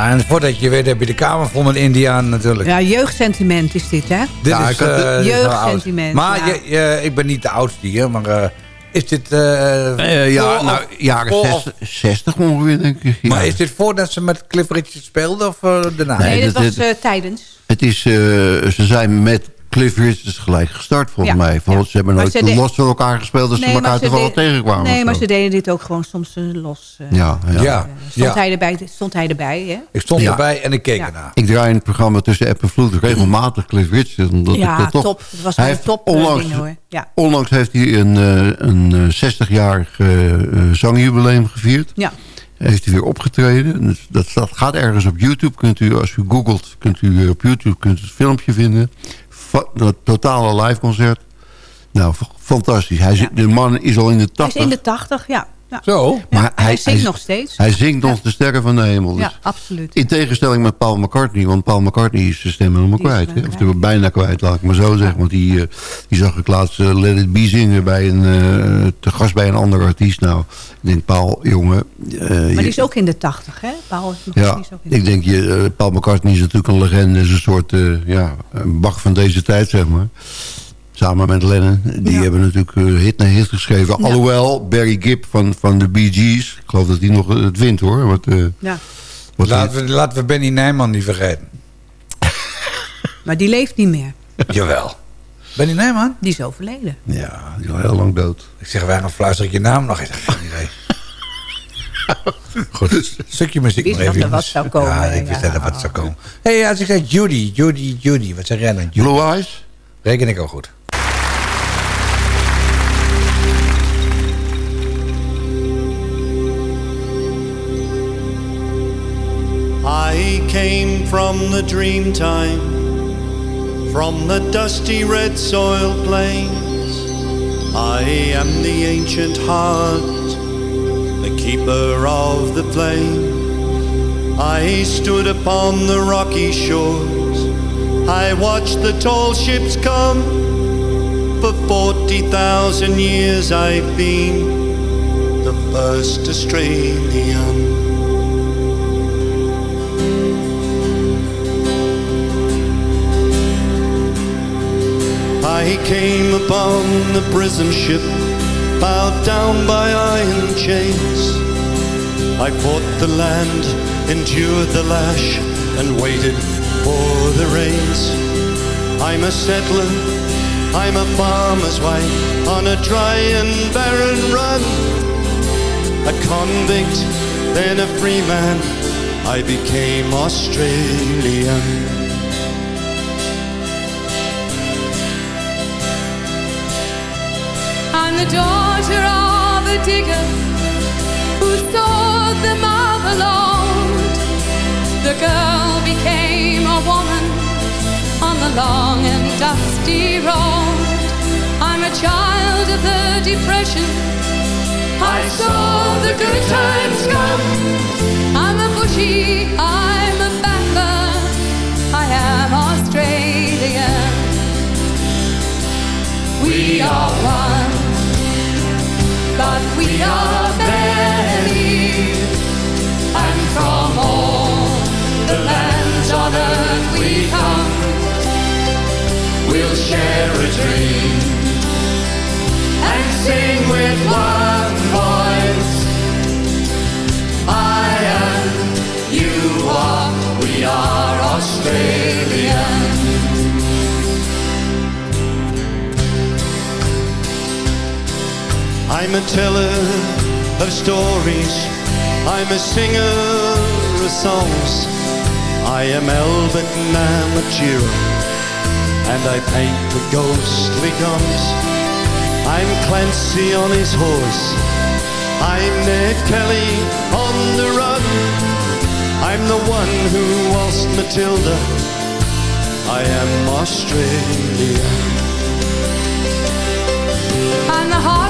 Ja, en voordat je weet heb je de kamer vol met indianen natuurlijk. Ja, jeugdsentiment is dit, hè? Dit Ja, is, ik eh. Jeugdsentiment, Maar ja. je, je- ik ben niet de oudste hier, maar eh, is dit... eh, Eh, ja, voor nou, jaren voor 60, of- 60 ongeveer, denk ik. Ja. Maar is dit voordat ze met Cliff Richard speelden of eh, daarna? Nee, Nee, dat dat- was dit- eh, tijdens. Het is, eh, ze zijn met Cliff Richards gelijk gestart, volgens Ja, mij. Volgens, Ze hebben nooit ze de- los van elkaar gespeeld... dus ze elkaar ze toevallig de- tegenkwamen. Nee, maar zo. ze deden dit ook gewoon soms eh, los. eh. Ja, ja. Ja, Stond, ja. hij erbij, stond hij erbij, hè? Ik stond Ja. erbij en ik keek Ja. ernaar. Ik draai in het programma tussen app en vloed regelmatig Cliff Richard. Omdat ik Ja, dat toch, top. Het was hij een top eh, onlangs, ding, hoor. Ja. onlangs heeft hij een, eh, een eh, 60-jarig eh, eh, zangjubileum gevierd. Ja. Heeft hij weer opgetreden. Dus dat staat, gaat ergens op YouTube. Kunt u, als u googelt, kunt u eh, op YouTube kunt u het filmpje vinden. Dat totale live concert. Nou, fantastisch. Hij zit, De man is al in de Hij is tachtig. in de tachtig, ja. Ja. Zo? Maar hij zingt nog steeds. Hij zingt nog de sterren van de hemel. Dus Ja, absoluut. In tegenstelling met Paul McCartney. Want Paul McCartney is zijn stem helemaal kwijt. Hè? Of bijna kwijt, laat ik maar zo zeggen. Want die, eh, die zag ik laatst eh, Let It Be zingen bij een, eh, te gast bij een andere artiest. Nou, ik denk, Paul, jongen... eh, Maar je- die is ook in de tachtig, hè? Paul is nog ja, is ook in de ik denk, je, eh, Paul McCartney is natuurlijk een legende. is een soort eh, ja, een bak van deze tijd, zeg maar. Samen met Lennon. Die hebben natuurlijk eh, hit na hit geschreven. Alhoewel, Barry Gibb van, van de Bee Gees... Ik geloof dat hij nog het wint, hoor. Wat, eh, Ja. wat Laten we, laten we Benny Nijman niet vergeten. Maar die leeft niet meer. Jawel. Benny Nijman? Die is overleden. Ja, die is al heel lang dood. Ik zeg, waarom fluister ik je naam nog? Ik geen idee. Goed, een stukje muziek Wist nog dat even. er wat zou komen, Ja, ik wist ja. dat er wat zou komen. Hé, hey, als ik zeg Judy, Judy, Judy. Wat zeg jij dan? Judy. Blue Eyes? Reken ik ook goed. From the dream time, from the dusty red soil plains. I am the ancient heart, the keeper of the flame. I stood upon the rocky shores, I watched the tall ships come. For 40,000 years I've been the first Australian. I came upon the prison ship, bowed down by iron chains. I fought the land, endured the lash, and waited for the rains. I'm a settler, I'm a farmer's wife, on a dry and barren run. A convict, then a free man, I became Australian. The daughter of a digger who sought the motherlode. The girl became a woman on the long and dusty road. I'm a child of the depression. I saw the good times come. I'm a bushy, I'm a battler. I am Australian. We are one, but we are many, and from all the lands on earth we come. We'll share a dream and sing with one I'm a teller of stories. I'm a singer of songs. I am Albert Namatjira, and I paint the ghostly gums. I'm Clancy on his horse. I'm Ned Kelly on the run. I'm the one who lost Matilda. I am Australia. I'm the hot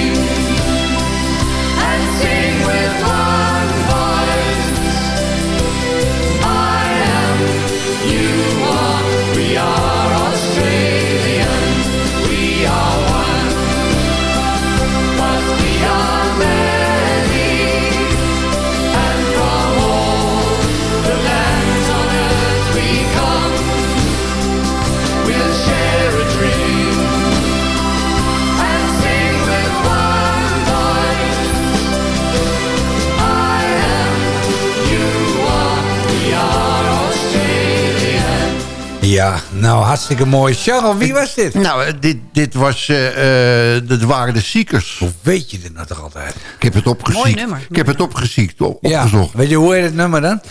Ja, nou hartstikke mooi. Charles, wie was dit? Nou, eh, dit, dit was, eh, eh, dat waren de ziekers. Hoe weet je dit nou toch altijd? Ik heb het opgeziekt. Mooi nummer. Ik heb het opgeziekt, op, Ja, opgezocht. weet je hoe heet het nummer dan?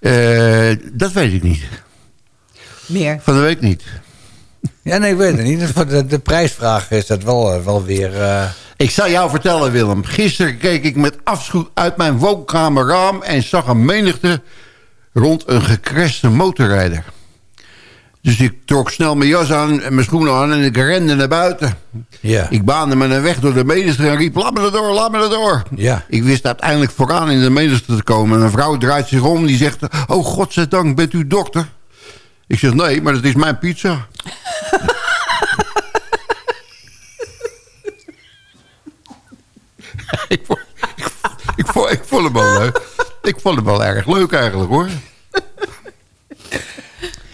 Eh, dat weet ik niet. Meer. Van de week niet. Ja, nee, ik weet het niet. Voor de, de prijsvraag is dat wel, wel weer... eh, Ik zal jou vertellen, Willem. Gisteren keek ik met afschuw uit mijn woonkamerraam... en zag een menigte rond een gecrashte motorrijder. Dus ik trok snel mijn jas aan en mijn schoenen aan... en ik rende naar buiten. Ja. Ik baande me een weg door de menigte en riep... laat me erdoor, laat me erdoor. Ja. Ik wist uiteindelijk vooraan in de menigte te komen. En een vrouw draait zich om die zegt... oh, godzijdank, bent u dokter? Ik zeg, nee, maar dat is mijn pizza. ik, vond, ik, ik, vond, ik vond hem wel leuk. Ik vond hem wel erg leuk eigenlijk, hoor.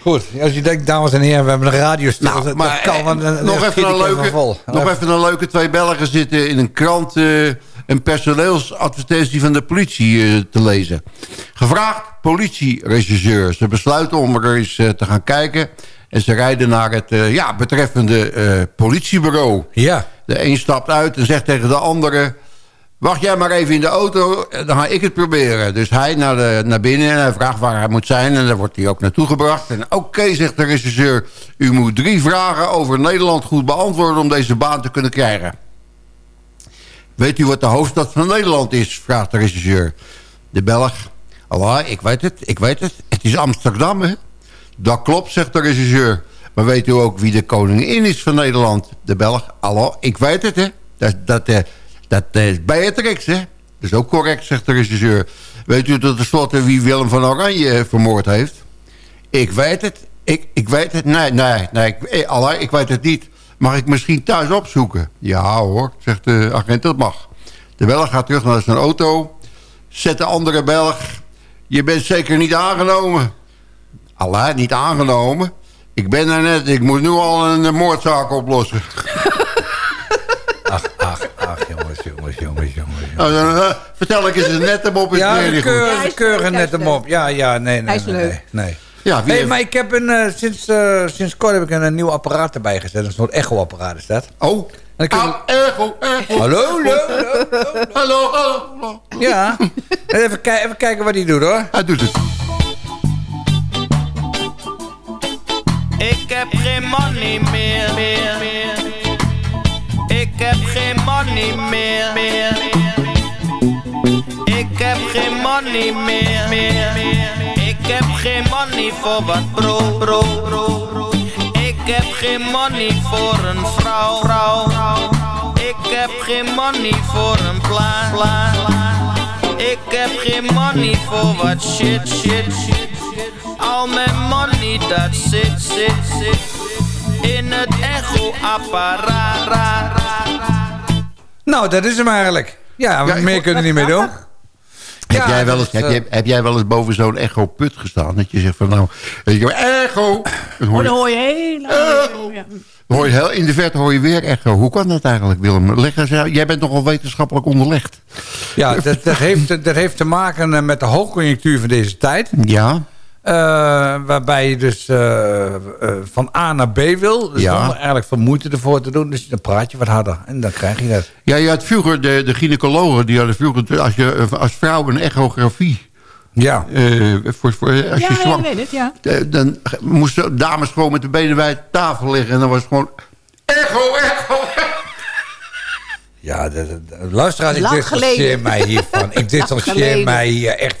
Goed, als je denkt, dames en heren, we hebben een radiostil. Nou, maar, kan, want dan- dan nog, even een leuke, nog even een leuke twee Belgen zitten in een krant... eh, een personeelsadvertentie van de politie eh, te lezen. Gevraagd politieregisseur. Ze besluiten om er eens eh, te gaan kijken... en ze rijden naar het eh, ja, betreffende eh, politiebureau. Ja. De een stapt uit en zegt tegen de andere... Wacht jij maar even in de auto, eh, dan ga ik het proberen. Dus hij naar, de, naar binnen en hij vraagt waar hij moet zijn... en daar wordt hij ook naartoe gebracht. En oké, zegt de regisseur... u moet drie vragen over Nederland goed beantwoorden... om deze baan te kunnen krijgen. Weet u wat de hoofdstad van Nederland is? vraagt de regisseur. De Belg. Allah, ik weet het, ik weet het. Het is Amsterdam, hè? Dat klopt, zegt de regisseur. Maar weet u ook wie de koningin is van Nederland? De Belg. Allah, ik weet het, hè? Dat, dat, eh, dat eh, is Beatrix, hè? Dat is ook correct, zegt de regisseur. Weet u tot tenslotte wie Willem van Oranje vermoord heeft? Ik weet het. Ik, ik weet het. Nee, nee, nee. Ik, eh, ik weet het niet. Mag ik misschien thuis opzoeken? Ja hoor, zegt de agent, dat mag. De Belg gaat terug naar zijn auto. Zet de andere Belg. Je bent zeker niet aangenomen. Allah, niet aangenomen. Ik ben er net. Ik moet nu al een moordzaak oplossen. Jongens, jongens, jongens, jongens. Dan, eh, vertel ik eens een nette mop. Is Ja, het een niet goed. keurig, keurig net hem op. Ja, ja, nee, nee, Hij is nee, leuk. nee, nee. Ja, wie Hey, heeft- maar ik heb een, eh, sinds, eh, sinds kort heb ik een, een nieuw apparaat erbij gezet. Een soort echo-apparaat is dat. Oh, En dan Ah, echo, echo. Hallo, hallo, hallo. Hallo, hallo, hallo. Ja, even, ki- even kijken wat hij doet hoor. Hij doet het. Ik heb geen money meer. meer, meer. Ik heb geen money meer. Ik heb geen money meer. Ik heb geen money voor wat brood, brood. Ik heb geen money voor een vrouw. vrouw. Ik heb geen money voor een pla. Ik heb geen money voor wat shit, shit, shit. Al mijn money dat zit, zit, zit in het echo-apparaat. Nou, dat is hem eigenlijk. Ja, Ja, ik meer kunnen we niet meer doen. Heb, Ja, jij wel eens, heb, eh, jij, heb jij wel eens boven zo'n echo-put gestaan? Dat je zegt van nou, weet je, echo. Dan hoor Oh, dan je, hoor je heel ja. dan hoor je heel, in de verte hoor je weer echo. Hoe kan dat eigenlijk, Willem? Leg eens uit. Jij bent nogal wetenschappelijk onderlegd. Ja, dat, dat, heeft, dat heeft te maken eh, met de hoogconjunctuur van deze tijd. Ja, waarbij je dus eh, eh, van A naar B wil. Dus Ja. zonder eigenlijk veel moeite ervoor te doen. Dus dan praat je wat harder. En dan krijg je dat. ja je had vroeger, de, de gynaecologen, die hadden vroeger, als je eh, als vrouw een echografie... Ja. eh, voor, voor, als Ja, je ja, ik zwang, weet het, ja. eh, dan moesten dames gewoon met de benen bij de tafel liggen. En dan was het gewoon... Echo, echo, echo. Ja, dat, dat- luisteraars, ik Lang distancieer geleden. mij hiervan. Ik distancieer geleden. mij hier echt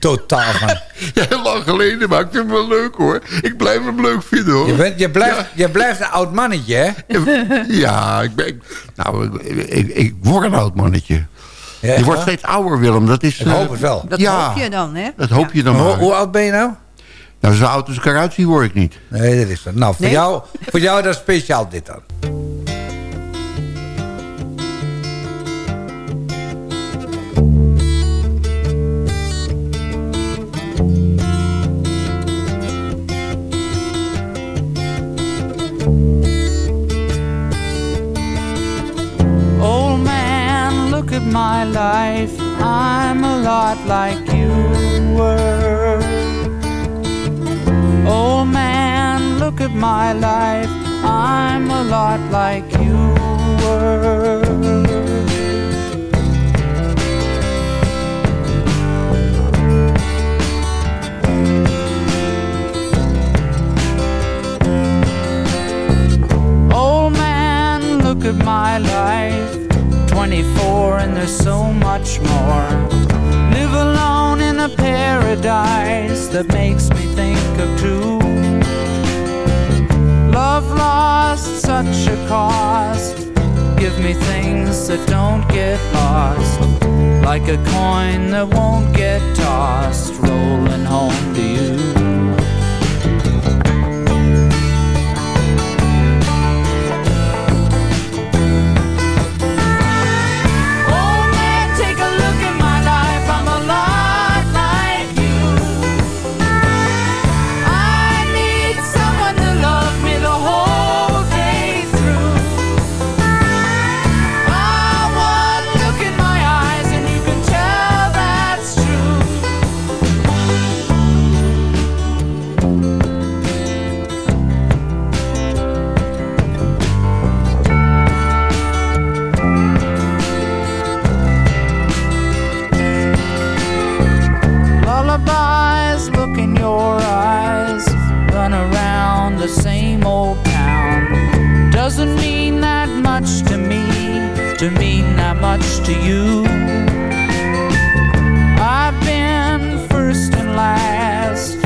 totaal van. Ja, heel lang geleden, maar ik vind hem wel leuk hoor. Ik blijf hem leuk vinden hoor. Je, bent, je, blijft, je blijft een oud mannetje, hè? Ja, ik ben... ik- Nou, ik, ik, ik word een oud mannetje. Ja, je wordt steeds ouder, Willem. Dat is, Ik eh, hoop het wel. Dat Ja. hoop je dan, hè? Dat hoop je dan Maar hoe, hoe oud ben je nou? Nou, zo oud als ik eruit zie, word ik niet. Nee, dat is dat. Nou, voor, Nee? jou, voor jou dat is speciaal dit dan. My life. I'm a lot like you were. Old man, look at my life, I'm a lot like you were. Oh, man, look at my life. 24 and there's so much more. Live alone in a paradise that makes me think of two. Love lost, such a cost. Give me things that don't get lost. Like a coin that won't get tossed, rolling home to you. To you. I've been first and last.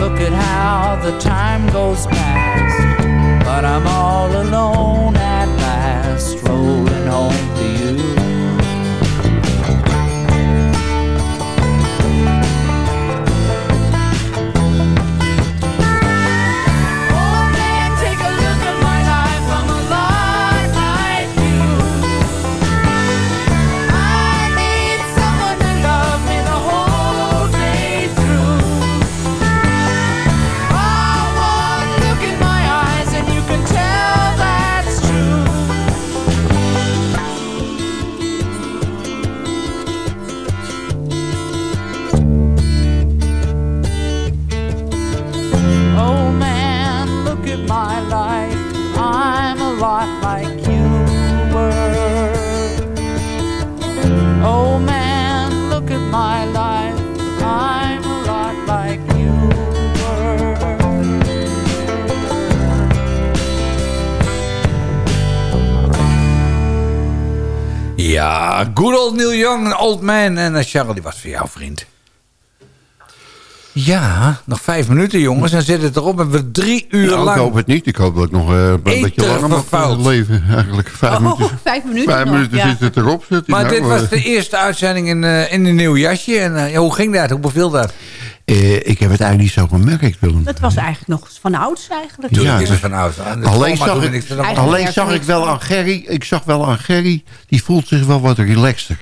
Look at how the time goes past. But I'm all alone at last, rolling home Young, old man. En uh, Charles, die was voor jou, vriend. Ja, nog vijf minuten, jongens. Dan zit het erop. En we drie uur Nou, lang... Ik hoop het niet. Ik hoop dat ik nog eh, een beetje langer mag leven. Eigenlijk vijf Oh, minuten. vijf minuten Vijf nog, minuten ja. zit het erop. Zit Maar nou, dit was eh, de eerste uitzending in, eh, in een nieuw jasje. En eh, ja, hoe ging dat? Hoe beviel dat? eh, ik heb het eigenlijk niet zo gemerkt, Willem. Dat was eigenlijk nog van ouds eigenlijk. Ja, is het van ouds Alleen zag, ik, alleen zag ik wel aan Gerry. Ik zag wel aan Gerry. Die voelt zich wel wat relaxter.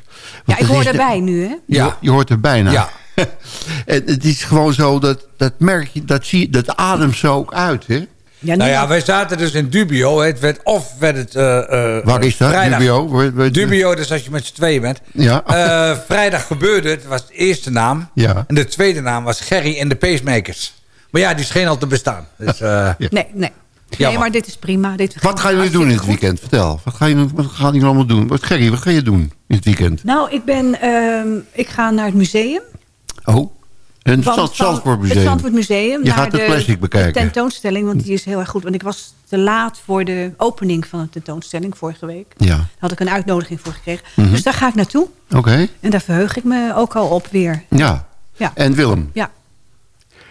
Ja, ik het hoor de- erbij nu, hè? Je, Ja. je hoort er bijna. Ja. en het is gewoon zo dat, dat merk je, dat, zie, je- dat ademt zo ook uit, hè? Ja, Nou ja, wij zaten dus in Dubio. Het werd of werd het... eh, eh, Waar is dat, vrijdag. Dubio? Dubio, dus als je met z'n tweeën bent. Ja. Eh, vrijdag gebeurde het, was de eerste naam. Ja. En de tweede naam was Gerry en de Pacemakers. Maar ja, die scheen al te bestaan. Dus, eh, Nee, nee. Nee, Jammer. maar dit is prima. Dit Wat gaan jullie doen in het weekend? Vertel. Wat gaan jullie, wat gaan jullie allemaal doen? Wat, Gerry, wat ga je doen in het weekend? Nou, ik ben... ehm, ik ga naar het museum. Oh, een Van- Zand- van- Zandvoortmuseum. Het Zandvoortmuseum. Je naar gaat de de, plastic bekijken. De tentoonstelling, want die is heel erg goed. Want ik was te laat voor de opening van de tentoonstelling vorige week. Ja, Daar had ik een uitnodiging voor gekregen. Mhm. Dus daar ga ik naartoe. oké. En daar verheug ik me ook al op weer. Ja. Ja. En Willem? Ja.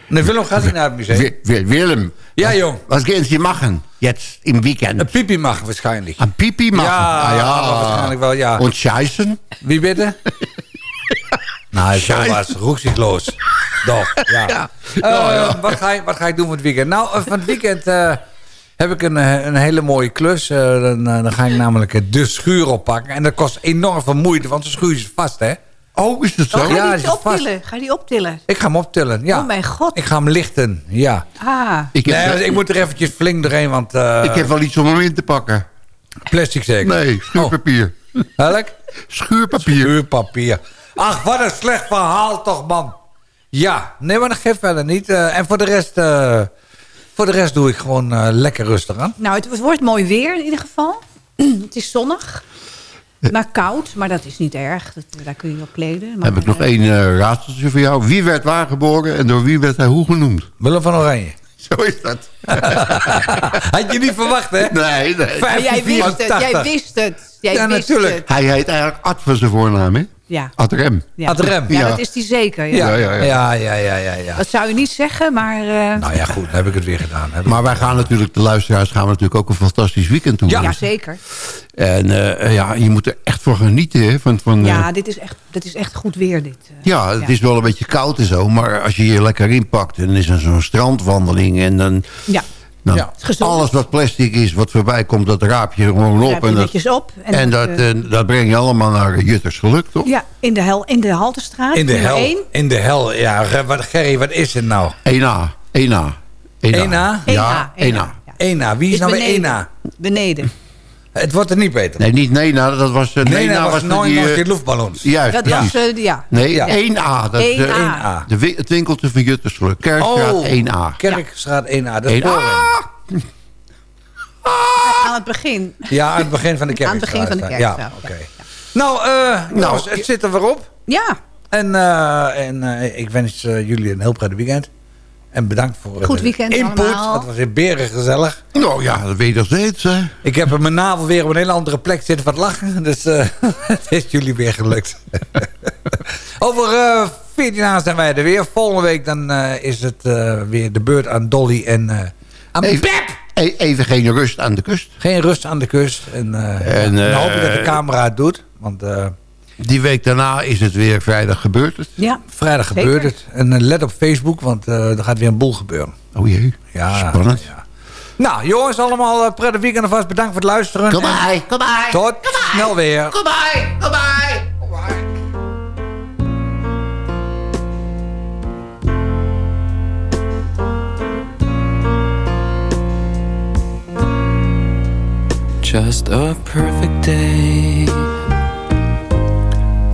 Nee, Willem gaat niet naar het museum. Wi- Wi- Willem. Ja, jong. Was gaan Sie machen? Jetzt im Weekend. Een pipi mag waarschijnlijk. Een pipi machen? Ja, ah, ja. waarschijnlijk wel, ja. Scheißen? Wie bitte? nou, zo was roekzichtloos. Doch, ja. Eh, Wat, ga je, wat ga ik doen van het weekend? Nou, eh, van het weekend eh, heb ik een, eh, een hele mooie klus. Eh, dan, eh, dan ga ik namelijk eh, de schuur oppakken. En dat kost enorm veel moeite, want de schuur is vast, hè? Oh, is dat zo? Oh, ga je Ja, die optillen? Ga je die optillen? Ik ga hem optillen, ja. Oh mijn god. Ik ga hem lichten, ja. Ah. Ik heb, Nee, ik moet er eventjes flink doorheen, want... eh, ik heb wel iets om hem in te pakken. Plastic zeker? Nee, schuurpapier. Welk? Schuurpapier. Schuurpapier. Ach, wat een slecht verhaal toch, man. Ja, nee, maar dat geeft verder niet. Eh, en voor de rest... eh, Voor de rest doe ik gewoon eh, lekker rustig aan. Nou, het wordt mooi weer in ieder geval. het is zonnig. Maar koud, maar dat is niet erg. Dat, daar kun je wel kleden. Maar, Heb ik nog één eh, raadseltje voor jou. Wie werd waar geboren en door wie werd hij hoe genoemd? Willem van Oranje. Zo is dat. Had je niet verwacht, hè? Nee, nee. Maar jij wist het, jij wist het. Jij Ja, wist natuurlijk. het. Hij heet eigenlijk Ad van zijn voornaam, hè? Ja. Ad Rem. Ja. Ad Rem. Ja, Ja. dat is die zeker. Ja. Ja, ja, ja. Ja, ja, ja, ja, ja. Dat zou je niet zeggen, maar... eh, Nou ja, goed, dan heb ik het weer gedaan. Ik- Maar wij gaan natuurlijk, de luisteraars gaan we natuurlijk ook een fantastisch weekend toe. ja, zeker. En eh, ja, je moet er echt voor genieten. Hè, van, van, eh, Ja, dit is echt, dit is echt goed weer, dit. ja, het is wel een beetje koud en zo. Maar als je je lekker inpakt en er is er zo'n strandwandeling. En dan, Ja, Ja. gezond. alles wat plastic is, wat voorbij komt, dat raap je gewoon op. Raap je en dat, op. En en dat, dat, eh, eh, dat breng je allemaal naar Jutters geluk, toch? Ja, in de, hel, in de Haltestraat. In de hel. In de hel. Ja, wat, Gerry, wat is het nou? 1A. 1A. 1A? Ja, 1A. 1A. 1A. Wie is, Is nou weer beneden. 1A? Beneden. Het wordt er niet beter. Nee, niet Nena, dat was... Uh, Nee, Nena dat was die, nooit eh, nog die luchtballons. Juist, Dat was, eh, ja. Nee, Ja. 1A. Dat, is, eh, 1A. 1A. de, het winkeltje van Juttersgeluk. Kerkstraat Oh, 1A. Kerkstraat 1A. Dat is 1A. voorin. Aan het begin. Ja, aan het begin van de Aan het kerkstraat. begin van de Ja, kerkstraat, oké. Nou, eh jongens, het zit er weer op. Ja, En, eh, en eh, ik wens eh, jullie een heel prettig weekend. En bedankt voor Goed de weekend input. allemaal. Het was weer beren gezellig. Nou ja, dat weet je nog steeds. Hè. Ik heb in mijn navel weer op een hele andere plek zitten van het lachen. Dus eh, het is jullie weer gelukt. Over eh 14 dagen zijn wij er weer. Volgende week dan eh, is het eh, weer de beurt aan Dolly en eh, aan Even, Pep. e- even geen rust aan de kust. Geen rust aan de kust. En, eh, En, dan eh, hoop ik dat de camera het doet. Want eh, Die week daarna is het weer vrijdag gebeurd. Het. ja. vrijdag Zeker. gebeurt het. En eh, let op Facebook, want eh, er gaat weer een boel gebeuren. Oh jee, Ja, spannend. ja. Nou, jongens, allemaal eh, prettig weekend alvast. Bedankt voor het luisteren. Kom bij, kom. Tot snel weer. Kom bij, kom bij. Just a perfect day.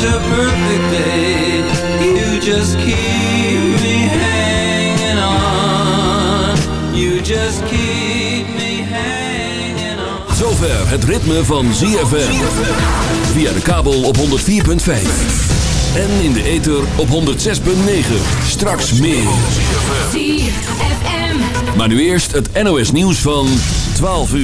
Such a perfect day. You just keep me hanging on. You just keep me hanging on. Zover het ritme van ZFM. Via de kabel op 104.5. En in de ether op 106.9. Straks meer. ZFM. Maar nu eerst het NOS nieuws van 12 uur.